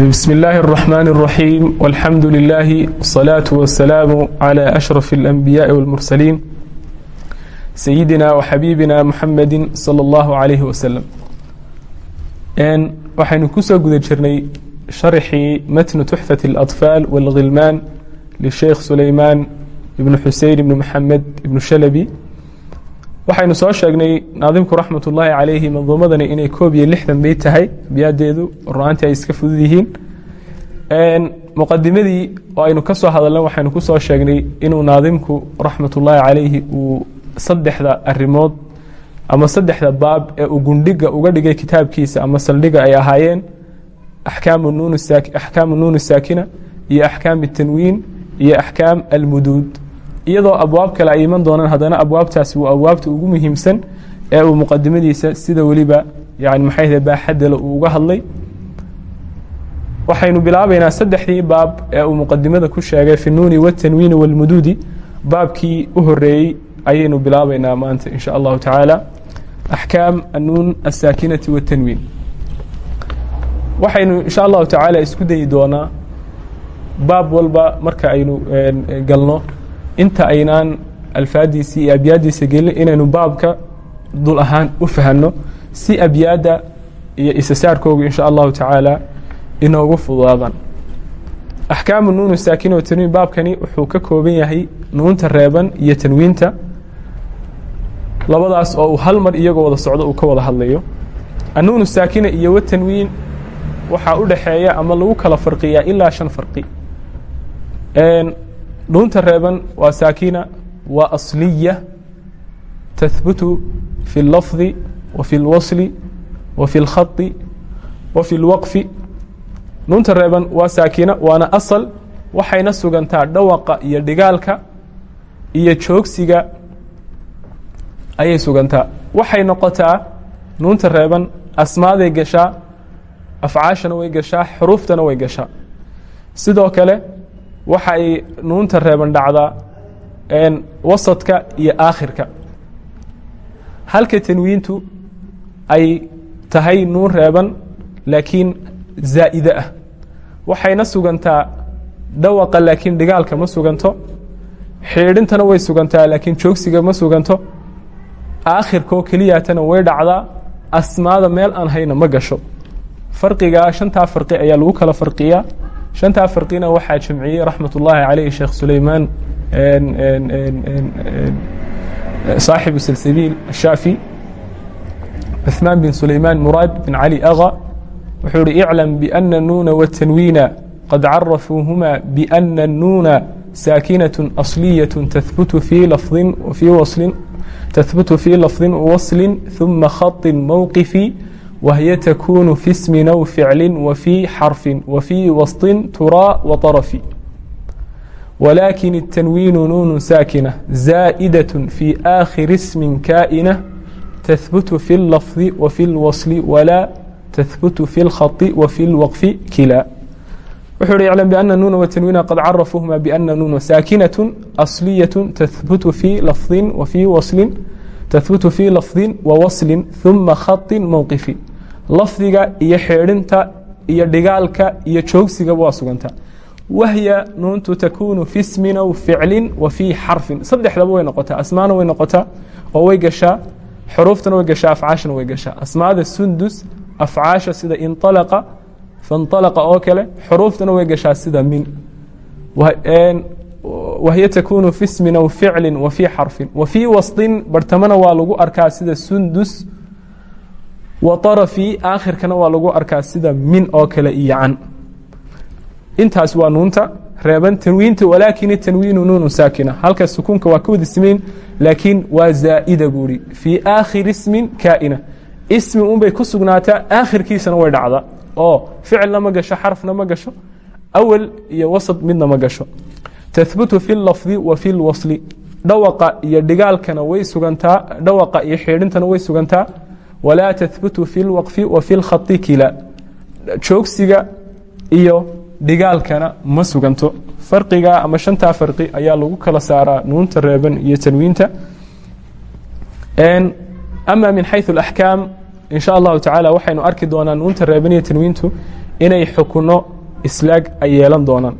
بسم الله الرحمن الرحيم والحمد لله والصلاة والسلام على أشرف الأنبياء والمرسلين سيدنا وحبيبنا محمد صلى الله عليه وسلم waxaynu kusoo guda jirnay شharxii matn تxفة الأطفاal والغilmaan لsheikh sulaymaan ibn xusein ibn maxamed ibn shalabi waxaynu soo sheegnay naadimku raxmat ullaahi calayhi manduumadani inay koob iyo lixdan bay tahay abiyaadeedu runaantii ay iska fudud yihiin. Muqadimadii oo aynu ka soo hadalna waxaynu ku soo sheegnay inuu naadimku raxmat ullaahi calayhi uu saddexda arimood ama saddexda baab ee uu gundhiga uga dhigay kitaabkiisa ama saldhiga ay ahaayeen axkaamu nuun saakina iyo axkaam tanwiin iyo axkaam almuduud iyadoo abwaab kale ay iman doonaan haddana abwaabtaasi waa abwaabta ugu muhiimsan ee uu muqadimadiisa sida weliba yani maxay baaxadale uu uga hadlay. Waxaynu bilaabaynaa saddexdii baab ee uu muqadimada ku sheegay fi nuuni watanwiini baabkii u horeeyey ayaynu bilaabaynaa maanta in allahu tacaala. Axkaam anuun asaakinati watanwiin waxaynu insha allahu tacaala isku dayi doonaa baab walba marka aynu galno inta aynaan alfaadiisi iyo abyaadiisa gelin inaynu baabka dul ahaan u fahanno si abyaadda iyo isasaarkooga insha allahu tacaala inoogu fududaadaan axkaamu nuunu saakin o tanwiin baabkani wuxuu ka kooban yahay nuunta reeban iyo tanwiinta labadaas oo uu hal mar iyagoo wada socdo uu ka wada hadlayo. Annuunu saakina iyo watanwiin waxaa u dhaxeeya ama lagu kala farqiyaa ilaa shan farqi nuunta reeban waa saakina waa asliya tahbutu fi اlafdi wa fi اlwasli wa fi اlkhadi wa fi اlwaqfi nuunta reeban waa saakina waana asal waxayna sugantaa dhawaqa iyo dhigaalka iyo joogsiga ayay sugantaa waxay noqotaa nuunta reeban asmaaday gashaa afcaashana way gashaa xuruuftana way gashaa sidoo kale waxa ay nuunta reeban dhacdaa wasadka iyo aakhirka. Halka tanwiintu ay tahay nuun reeban laakiin zaa'ide ah. Waxayna sugantaa dhawaqa laakiin dhigaalka ma suganto xiidhintana way sugantaa laakiin joogsiga ma suganto. Aakhirkoo keliyaatana way dhacdaa asmaada meel aan hayna ma gasho. Farqigaa shantaa farqi ayaa lagu kala farqiyaa shantaa farqina waxaa jamciyey raxmat ullaahi caleyh sheekh sulaymaan saaxibu salsabiil ashaafi cuثmaan bin sulaymaan muraad bin cali aga wuxuu hi iclam biana nuuna watanwiina qad carafuuhuma biana nuuna saakinaة asliyaة tahbutu fii lafdi fii waslin تثبت في لفظ وصل ثم خط موقف وهي تكون في اسم أو فعل وفي حرف وفي وسط تراء وطرف ولكن التنوين نون ساكنة زائدة في آخر اسم كائنة تثبت في اللفظ وفي الوصل ولا تثبت في الخط وفي الوقف كلا wuxuu hi iclam بأن nuuna وتنwiina qad carafuuهma بأna nuuna saakinaة أصliyaة تثbuت fي lafظi وفي waصli تثbuت fي lafظi وwaصli ثuma khaطi mowqifi lafdiga iyo xeedhinta iyo dhigaalka iyo joogsigaba waa sugantaa wahya nuuntu takuunu fi smin aw ficlin wa fii xarfin. Saddexdaba way noqotaa asmaana way noqotaa oo way gashaa. Xuruuftana way gashaa. Afcaashana way gashaa. Asmaada sundus afcaasha sida inalaqa fanalaqa oo kale xuruuftana way gashaa sida min. Wahiya takuunu fi smin aw ficlin wa fii xarfin. Wa fii wasطin bartamana waa lagu arkaa sida sundus wa طarafi aakhirkana waa lagu arkaa sida min oo kale iyo can. Intaas waa nuunta reeban tanwiinta walaakin tanwiinu nuunu saakina. Halka sukuunka waa ka wada simeyn laakiin waa zaa'ida buuri fii aakhiri ismin kaa'ina. Ismi unbay ku sugnaataa aakhirkiisana way dhacdaa oo ficilna ma gasho xarfna ma gasho awal iyo wasad midna ma gasho. Tahbutu fi lafdi wa fi lwasli dhawaqa iyo dhigaalkana way sugantaa dhawaqa iyo xiidhintana way sugantaa walaa tahbutu fi lwaqfi wa fi lkhati kila joogsiga iyo dhigaalkana ma suganto farqiga ama shantaa farqi ayaa lagu kala saaraa nuunta reeban iyo tanwiinta ama min xayu اaxkaam in allahu tacaala waxaynu arki doonaa nuunta reeban iyo tanwiintu inay xukuno islaag ay yeelan doonaan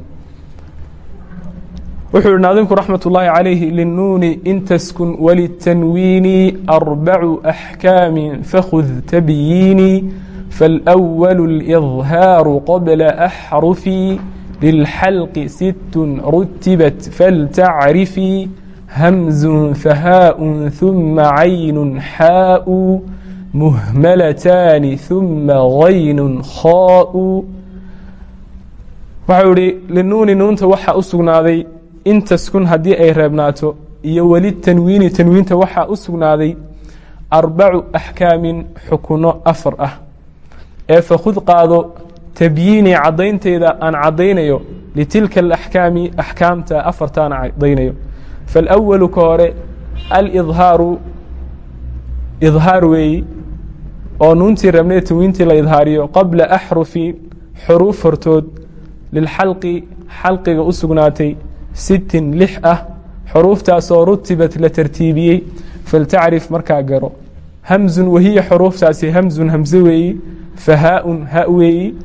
wuxuu ihi naadimku raxmat ullaahi calayhi linuuni in taskun walitanwiini arbacu axkaamin fakhud tabyiini falأwalu اlidhaaru qabla axrufi lilxalqi sittun rutibat faltacrifi hamzun fahaa'un huma caynun xaa'u muhmalataani huma gaynun khaa'u. Waxau ihi linuuni nuunta waxaa u sugnaaday in taskun haddii ay reebnaato iyo weli tanwiini tanwiinta waxaa u sugnaaday arbacu axkaamin xukuno afar ah. Ee fakhud qaado tabyiini caddaynteeda aan caddaynayo litilka alaxkaami axkaamta afartaan caddaynayo. Faalawalu ka hore alidhaaru idhaar weeyi oo nuuntii rabnay tanwiintii la idhaariyo qabla axrufi xuruuf hortood lilxalqi xalqiga u sugnaatay sittin lix ah xuruuftaasoo rutibat la tartiibiyey. Faltacrif markaa garo. Hamzun wahiya xuruuftaasi hamzun hamse weeyi fahaaun ha weeyi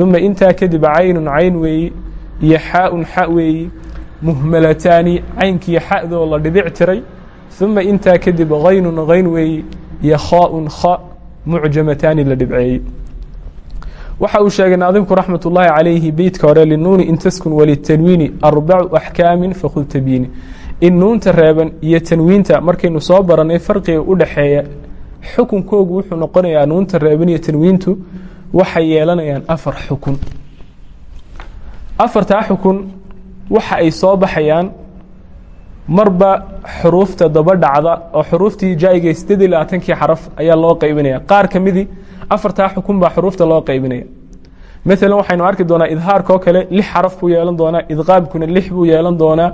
uma intaa kadib caynun cayn weeyi iyo xaaun xa weeyi. Muhmalataani caynkiiyo xadoo la dhibic tiray. Uma intaa kadib haynun hayn weeyi iyo khaaun kha mucjamataani la dhibceeyey waxa uu sheegay naadimku raxmat ullaahi calayhi beytka hore linuuni in taskun walitanwiini arbacu axkaamin fakhud tabyiini in nuunta reeban iyo tanwiinta markaynu soo baranay farqiga u dhaxeeya xukunkoogu wuxuu noqonayaa nuunta reeban iyo tanwiintu waxay yeelanayaan afar xukun. Afartaa xukun waxa ay soo baxayaan marba xuruufta daba dhacda oo xuruuftii jaa'iga sideed iyo labaatankii xaraf ayaa loo qaybinaya qaar ka midii afartaa xukun baa xuruufta loo qaybinaya. Maalan waxaynu arki doonaa idhaarka oo kale lix xaraf buu yeelan doonaa idqaabkuna lix buu yeelan doonaa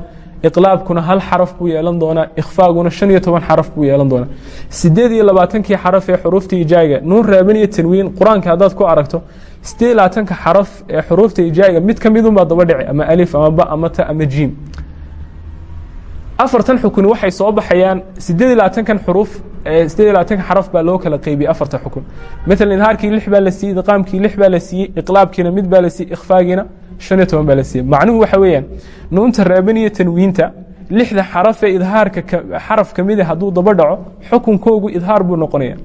iqlaabkuna hal xaraf buu yeelan doonaa ikhfaaguna shan iyo toban xaraf buu yeelan doonaa. Sideed iyo labaatankii xaraf ee xuruufta ijaaga nuun raaban tanwiin qur'aanka haddaad ku aragto sideed labaatanka xaraf ee xuruufta ijaaga mid ka midunbaa daba dhici ama alif ama ba ama ta ama jiim. Afartan xukun waxay soo baxayaan sideed iyo labaatankan xuruuf sideed iyo labaatanka xaraf baa loo kala qeybiyey afarta xukun. Maalan idhaarkii lix baa la siiyey idqaamkii lix baa la siiyey iqlaabkiina mid baa la siiyey ikhfaagiina shan iyo toban baa la siiyey. Macnuhu waxa weeyaan nuunta reeban iyo tanwiinta lixda xaraf ee idhaarka xaraf ka mida hadduu daba dhaco xukunkoogu idhaar buu noqonaya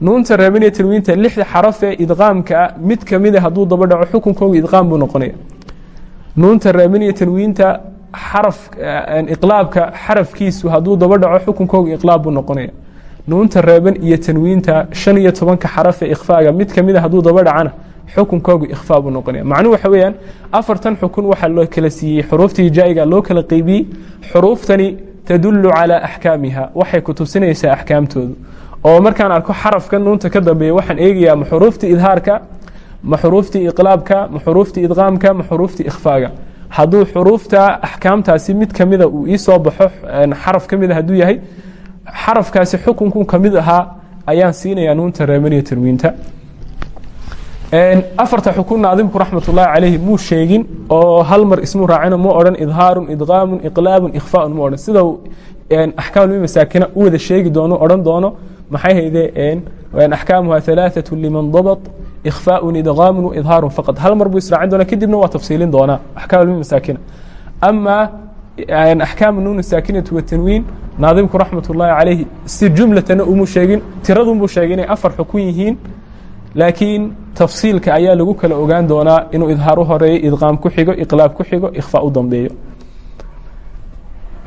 nuunta reeban iyo tanwiinta lixda xaraf ee idqaamkaa mid kamida hadduu daba dhaco xukunkoogu idqaam buu noqonaya nuunta reeban iyo tanwiinta xaraf iqlaabka xarafkiisu hadduu daba dhaco xukunkooga iqlaab buu noqonaya. Nuunta reeban iyo tanwiinta shan iyo tobanka xaraf ee ikhfaaga mid kamida hadduu daba dhacana xukunkooga ikhfaa buu noqonaya. Macnuhu waxa weeyaan afartan xukun waxaa loo kala siiyey xuruuftii jaa'iga loo kala qeybiyey xuruuftani tadulu calaa axkaamiha waxay ku tusinaysaa axkaamtoodu. Oo markaan arko xarafka nuunta ka dambeeya waxaan eegayaa ma xuruuftii idhaarka ma xuruuftii iqlaabka ma xuruuftii idqaamka ma xuruuftii ikhfaaga hadduu xuruufta axkaamtaasi mid kamida uu ii soo baxo xaraf ka hadduu yahay xarafkaasi xukunku ka mid ahaa ayaan siinayaa nuunta reebaniyo tanwiinta afarta xukun naadimku raxmat ullaahi calayhi muu sheegin oo hal mar ismuu raacino mu odhan idhaarun idqaamun iqlaabun ikhfaaun mu odhan. Sida axkaam masaakina u wada sheegi doono odhan doono maxay hayde axkaamuha halaaثatu liman dabat ikhfaaun idqaamun idhaarun faqad hal mar buu israacin doonaa kadibna waa tafsiilin doonaa axkaam nuun saakina axkaamu nuun saakinatu watanwiin naadimku raxmat ullaahi calayhi si jumlatana umu sheegin tiradunbuu sheegay inay afar xukun yihiin laakiin tafsiilka ayaa lagu kala ogaan doonaa inuu idhaar u horeeyo idqaam ku xigo iqlaab ku xigo ikhfaa u dambeeyo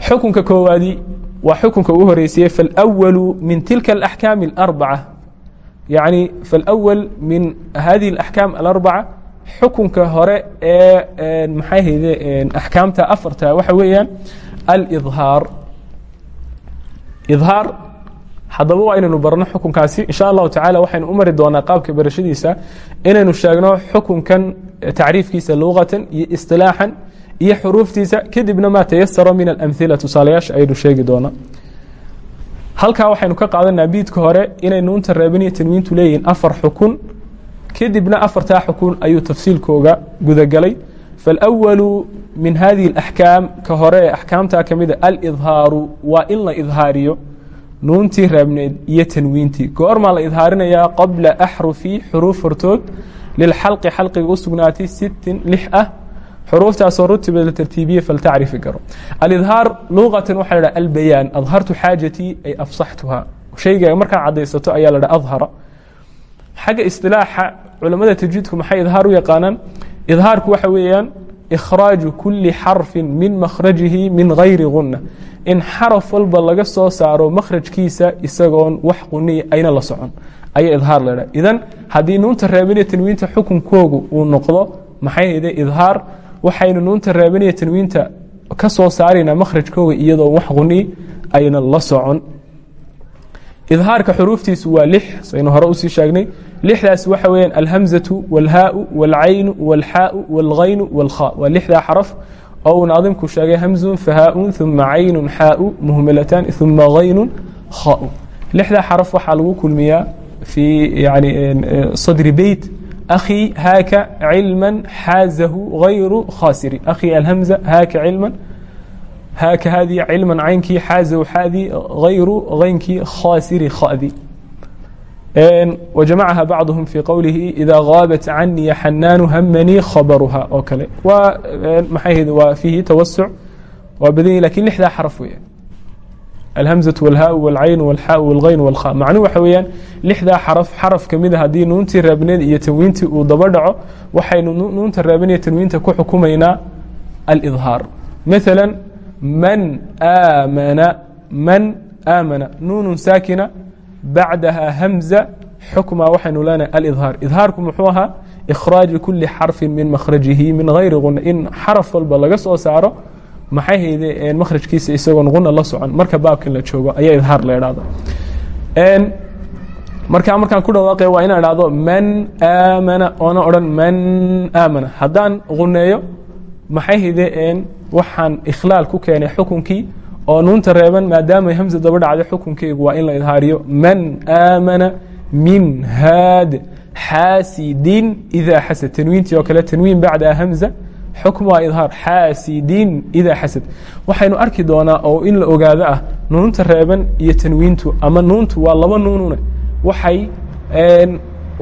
xukunka koowaadi waa xukunka uu horeysiiyey falwalu min tilka alaxkaami alarbaca yacni faاlأwal min hadihi اlaxkaam alarbaca xukunka hore ee maxay hayde axkaamta afarta waxa weeyaan alidhaar idhaar haddaba waa inaynu barno xukunkaasi insha allahu tacala waxaynu u mari doonaa qaabka barashadiisa inaynu sheegno xukunkan tacriifkiisa luqatan iyo isilaaxan iyo xuruuftiisa kadibna maa tayasaro min alamhila tusaalayaasha ayaynu sheegi doonaa halkaa waxaynu ka qaadanaa biidka hore inay nuunta reebaniya tanwiintu leeyihiin afar xukun. Kadibna afartaa xukun ayuu tafsiilkooga gudagelay faalawalu min hadihi alaxkaam ka hore ee axkaamtaa ka mida alidhaaru waa in la idhaariyo nuuntii reebneed iyo tanwiintii. Goormaa la idhaarinayaa qabla axrufi xuruuf hortood lilxalqi xalqiga u sugnaatay sittin lix ah xuruuftaasoo rutiba la tartiibiyey faltacrifi garo alidhaar luqatan waxaa la dhaha albayaan adhartu xaajatii ay afsaxtuha shayga markaa cadaysato ayaa la dhaha adhara xagga istilaaxa culamada tajwiidku maxay idhaar u yaqaanaan idhaarku waxa weeyaan ikhraaju kuli xarfin min makhrajihi min gayri guna in xaraf walba laga soo saaro makhrajkiisa isagoon wax quniya ayna la socon ayaa idhaar la dhaha idan haddii nuunta reebaniya tanwiinta xukunkoogu uu noqdo maxay hayde idhaar waxaynu nuunta raabinaya tanwiinta ka soo saaraynaa makhrajkooga iyadoo wax quni aynan la socon. Idhaarka xuruuftiisu waa lix saynu hore u sii sheegnay. Lixdaas waxa weyaan alhamzatu walhaau walcaynu walxaau walhaynu walkha waa lixdaa xaraf oo uu naadimku sheegay hamzun fahaaun uma caynun xaau muhmalataan uma haynun khau lixdaa xaraf waxaa lagu kulmiyaa fii yani sadri beyt. أkhي haaka cilma xaazahu غayru khasiri أkhي alhamزة haaka cilma haaka haadii cilma caynkii xaazahu xaadii غayru غaynkii khasiri khadi وجamعha bعضهم في qowlihi إida غاaبت canii xanaan hmnii khabrha oo kale waa maxay waa fiihi tawasع waa badan lakin lixdaa xarف weya alhmزة والhاء والcayn والxاء والغayn والkhا macnuhu waxa weeyaan lixdaa xarف xarف kamida haddii nuuntii raabneed iyo tanwiintii uu daba dhaco waxaynu nuunta raabinaya tanwiinta ku xukumaynaa alإظhاar mثalا man aamana man aamana nuun saakina bacdaha hamza xukma waxaynu leenahay alidhaar idhaarku muxuu ahaa ikhraaji kuli xarfin min makhrajihi min gayri guna in xaraf walba laga soo saaro maxay hayde makhrajkiisa isagoon guna la socon marka baabkan la joogo ayaa idhaar la idhahda markaa markaan ku dhawaaqay waa inaan idhahdo man aamana oona odhan man aamana. Haddaan guneeyo maxay hayde waxaan ikhlaal ku keenay xukunkii oo nuunta reeban maadaamay hamza daba dhacday xukunkeygu waa in la idhaariyo man aamana min haad xaasidin idaa xasad tanwiintii oo kale tanwiin bacda hamza xukm waa idhaar xaasidin idaa xasad waxaynu arki doonaa oo in la ogaado ah nuunta reeban iyo tanwiintu ama nuuntu waa laba nuunune waxay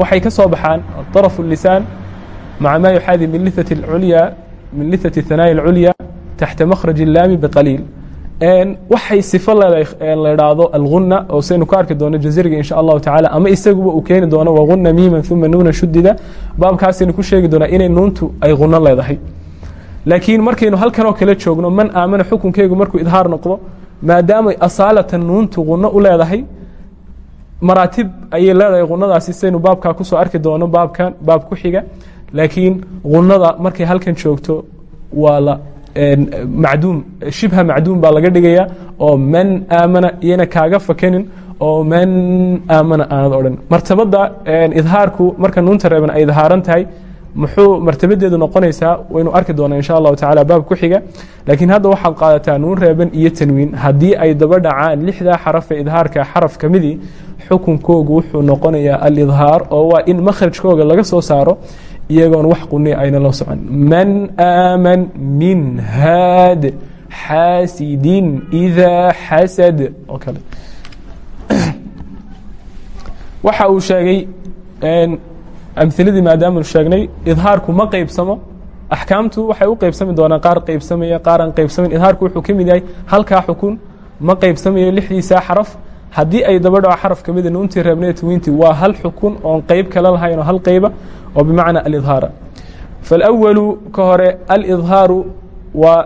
waxay ka soo baxaan طarف الlisaan maca ma yuxaadi min liثة اculya min liثaة الثanايا الculya taxta makhraج الlaami bqaliil waxay sifo leedahay la idhaahdo alguna oo saynu ku arki doono jaziriga insha allahu tacala ama isaguba uu keeni doono waguna miima uma nuuna shudida baabkaasaynu ku sheegi doonaa inay nuuntu ay guno leedahay laakiin markaynu halkan oo kale joogno man aamana xukunkeygu markuu idhaar noqdo maadaamay asaalatan nuuntu guno u leedahay maraatib ayay leedahay gunadaasi saynu baabkaa ku soo arki doono baabkan baab ku xiga. Laakiin gunada markay halkan joogto waa la macduum shibha macduum baa laga dhigaya oo man aamana iyana kaaga fakanin oo man aamana aanad odhan. Martabada idhaarku marka nuunta reeban ay idhaaran tahay muxuu martabadeedu noqonaysaa waynu arki doonaa insha allahu tacala baab ku xiga. Laakiin hadda waxaad qaadataa nuun reeban iyo tanwiin. Haddii ay daba dhacaan lixdaa xaraf ee idhaarka xaraf ka midii xukunkoogu wuxuu noqonayaa alidhaar oo waa in makhrajkooga laga soo saaro iyagoon wax quni ayna la socon. Man aaman min haad xaasidin idaa xasad oo kale. Waxa uu sheegay amhiladii maadaamanu sheegnay idhaarku ma qeybsamo axkaamtu waxay u qeybsami doonaan qaar qeybsamaya qaar aan qeybsamayn idhaarku wuxuu ka mid yahay halkaa xukun ma qeybsamayo lixdiisaa xaraf haddii ay daba dhaco xaraf ka mida nuuntii reebnay twinti waa hal xukun oon qeyb kala lahayn oo hal qeyba oo bimacnaa alidhaara. Faalawalu ka hore alidhaaru waa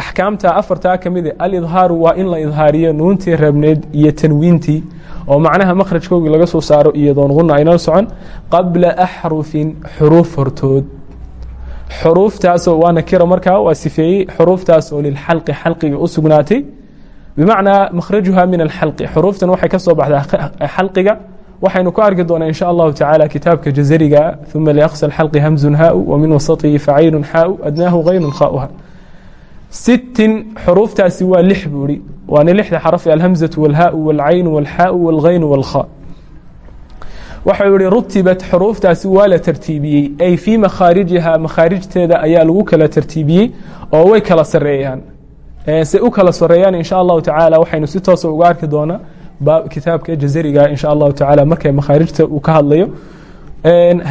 axkaamta afartaa ka mide alidhaaru waa in la idhaariyo nuuntii reebneed iyo tanwiintii oo macnaha makhrajkoogii laga soo saaro iyadoon guna aynala socon qabla axrufin xuruuf hortood. Xuruuftaasoo waa nakira markaa waa sifeeyey xuruuftaas lilxalqi xalqiga u sugnaatay. Bimacnaa makhrajuha min alxalqi xuruuftan waxay ka soo baxdaa xalqiga. Waxaynu ku arki doonaa insha allahu tacaala kitaabka jazariga uma liaqsa xalqi hamzun haau wa min wasatihi facaynun xaau adnaahu kaynun khauha sittin xuruuftaasi waa lix buu waana lixda xaraf alhamzatu walhaau walcaynu walxaau walgaynu walkha. Waxau yihi rutibat xuruuftaasi waa la tartiibiyey. Ay fii makhaarijiha makhaarijteeda ayaa lagu kala tartiibiyey oo way kala sareeyaan say u kala sareeyaan insha allahu tacaala waxaynu si toosa uga arki doonaa kitaabka jazariga insha allahu tacaala markay makhaarijta uu ka hadlayo.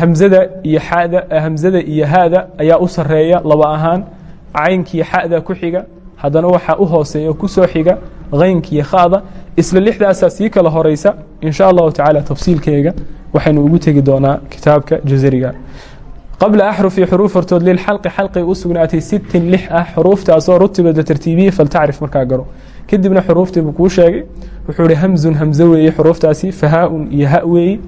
Hamzada iyo xada hamzada iyo haada ayaa u sareeya laba ahaan caynkii xada ku xiga haddana waxaa u hooseeya ku soo xiga haynkiiyo khada isla lixdaasaa sii kala horeysa in allahu tacaala tafsiilkeega waxaynu ugu tegi doonaa kitaabka jazariga. Qabla axrufi xuruuf hortood lilxalqi xalqi u sugnaatay sittin lix ah xuruuftaasoo rutibada tartiibiya faltacrif markaa garo. Kadibna xuruuftiibuu kuu sheegay wuxuu ihi hamzun hamzo weeye xuruuftaasi fahaa-un iyo ha weeye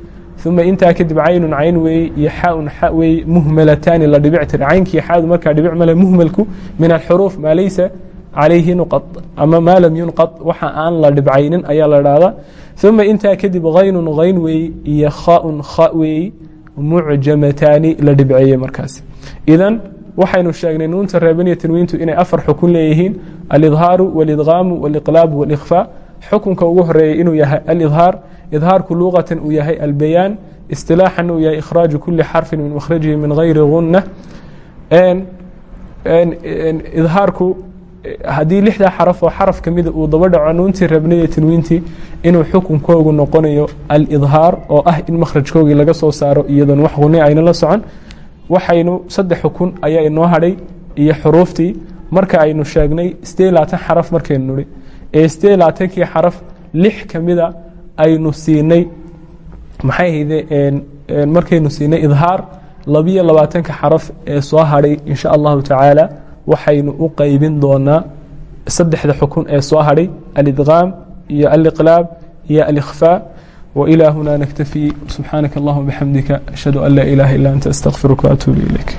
uma intaa kadib caynun cayn weeye iyo xaun xa weeye muhmalataani la dhibic tiri caynkii xaadu markaa dhibic male muhmalku min alxuruuf maa laysa calayhi nuqad ama maa lam yunqad waxa aan la dhibcaynin ayaa la dhahdaa uma intaa kadib haynun hayn weeye iyo khaun kha weeye mucjamataani la dhibceeye markaas idan waxaynu sheegnay nuunta reebaniya tanwiintu inay afar xukun leeyihiin alidhaaru walidqaamu waliqlaabu walikhfaa xukunka ugu horreeya inuu yahay alidhaar idhaarku luqatan uu yahay albayaan istilaaxan uu yahay ikhraaju kuli xarfin min makhrajihi min gayri gunna idhaarku haddii lixdaa xaraf oo xaraf ka mida uu daba dhaco nuuntii reebnaya tanwiintii inuu xukunkoogu noqonayo alidhaar oo ah in makhrajkoogii laga soo saaro iyadoon wax quni ayna la socon waxaynu saddex xukun ayaa inoo hadhay iyo xuruuftii. Marka aynu sheegnay sidee xaraf markaynu nuri ee sideed iy labaatankii xaraf lix ka mida aynu siinay. Maxay ahayde markaynu siinay idhaar labiyo labaatanka xaraf ee soo hadhay in allahu tacaala waxaynu u qaybin doonaa saddexda xukun ee soo hadhay alidqaam iyo aliqlaab iyo alikhfaa wailaa hunaa naktafi. Subxaanaka allahuma bixamdika ashhadu an laa ilaaha illa anta astaqfiruka waatuubu ilayk.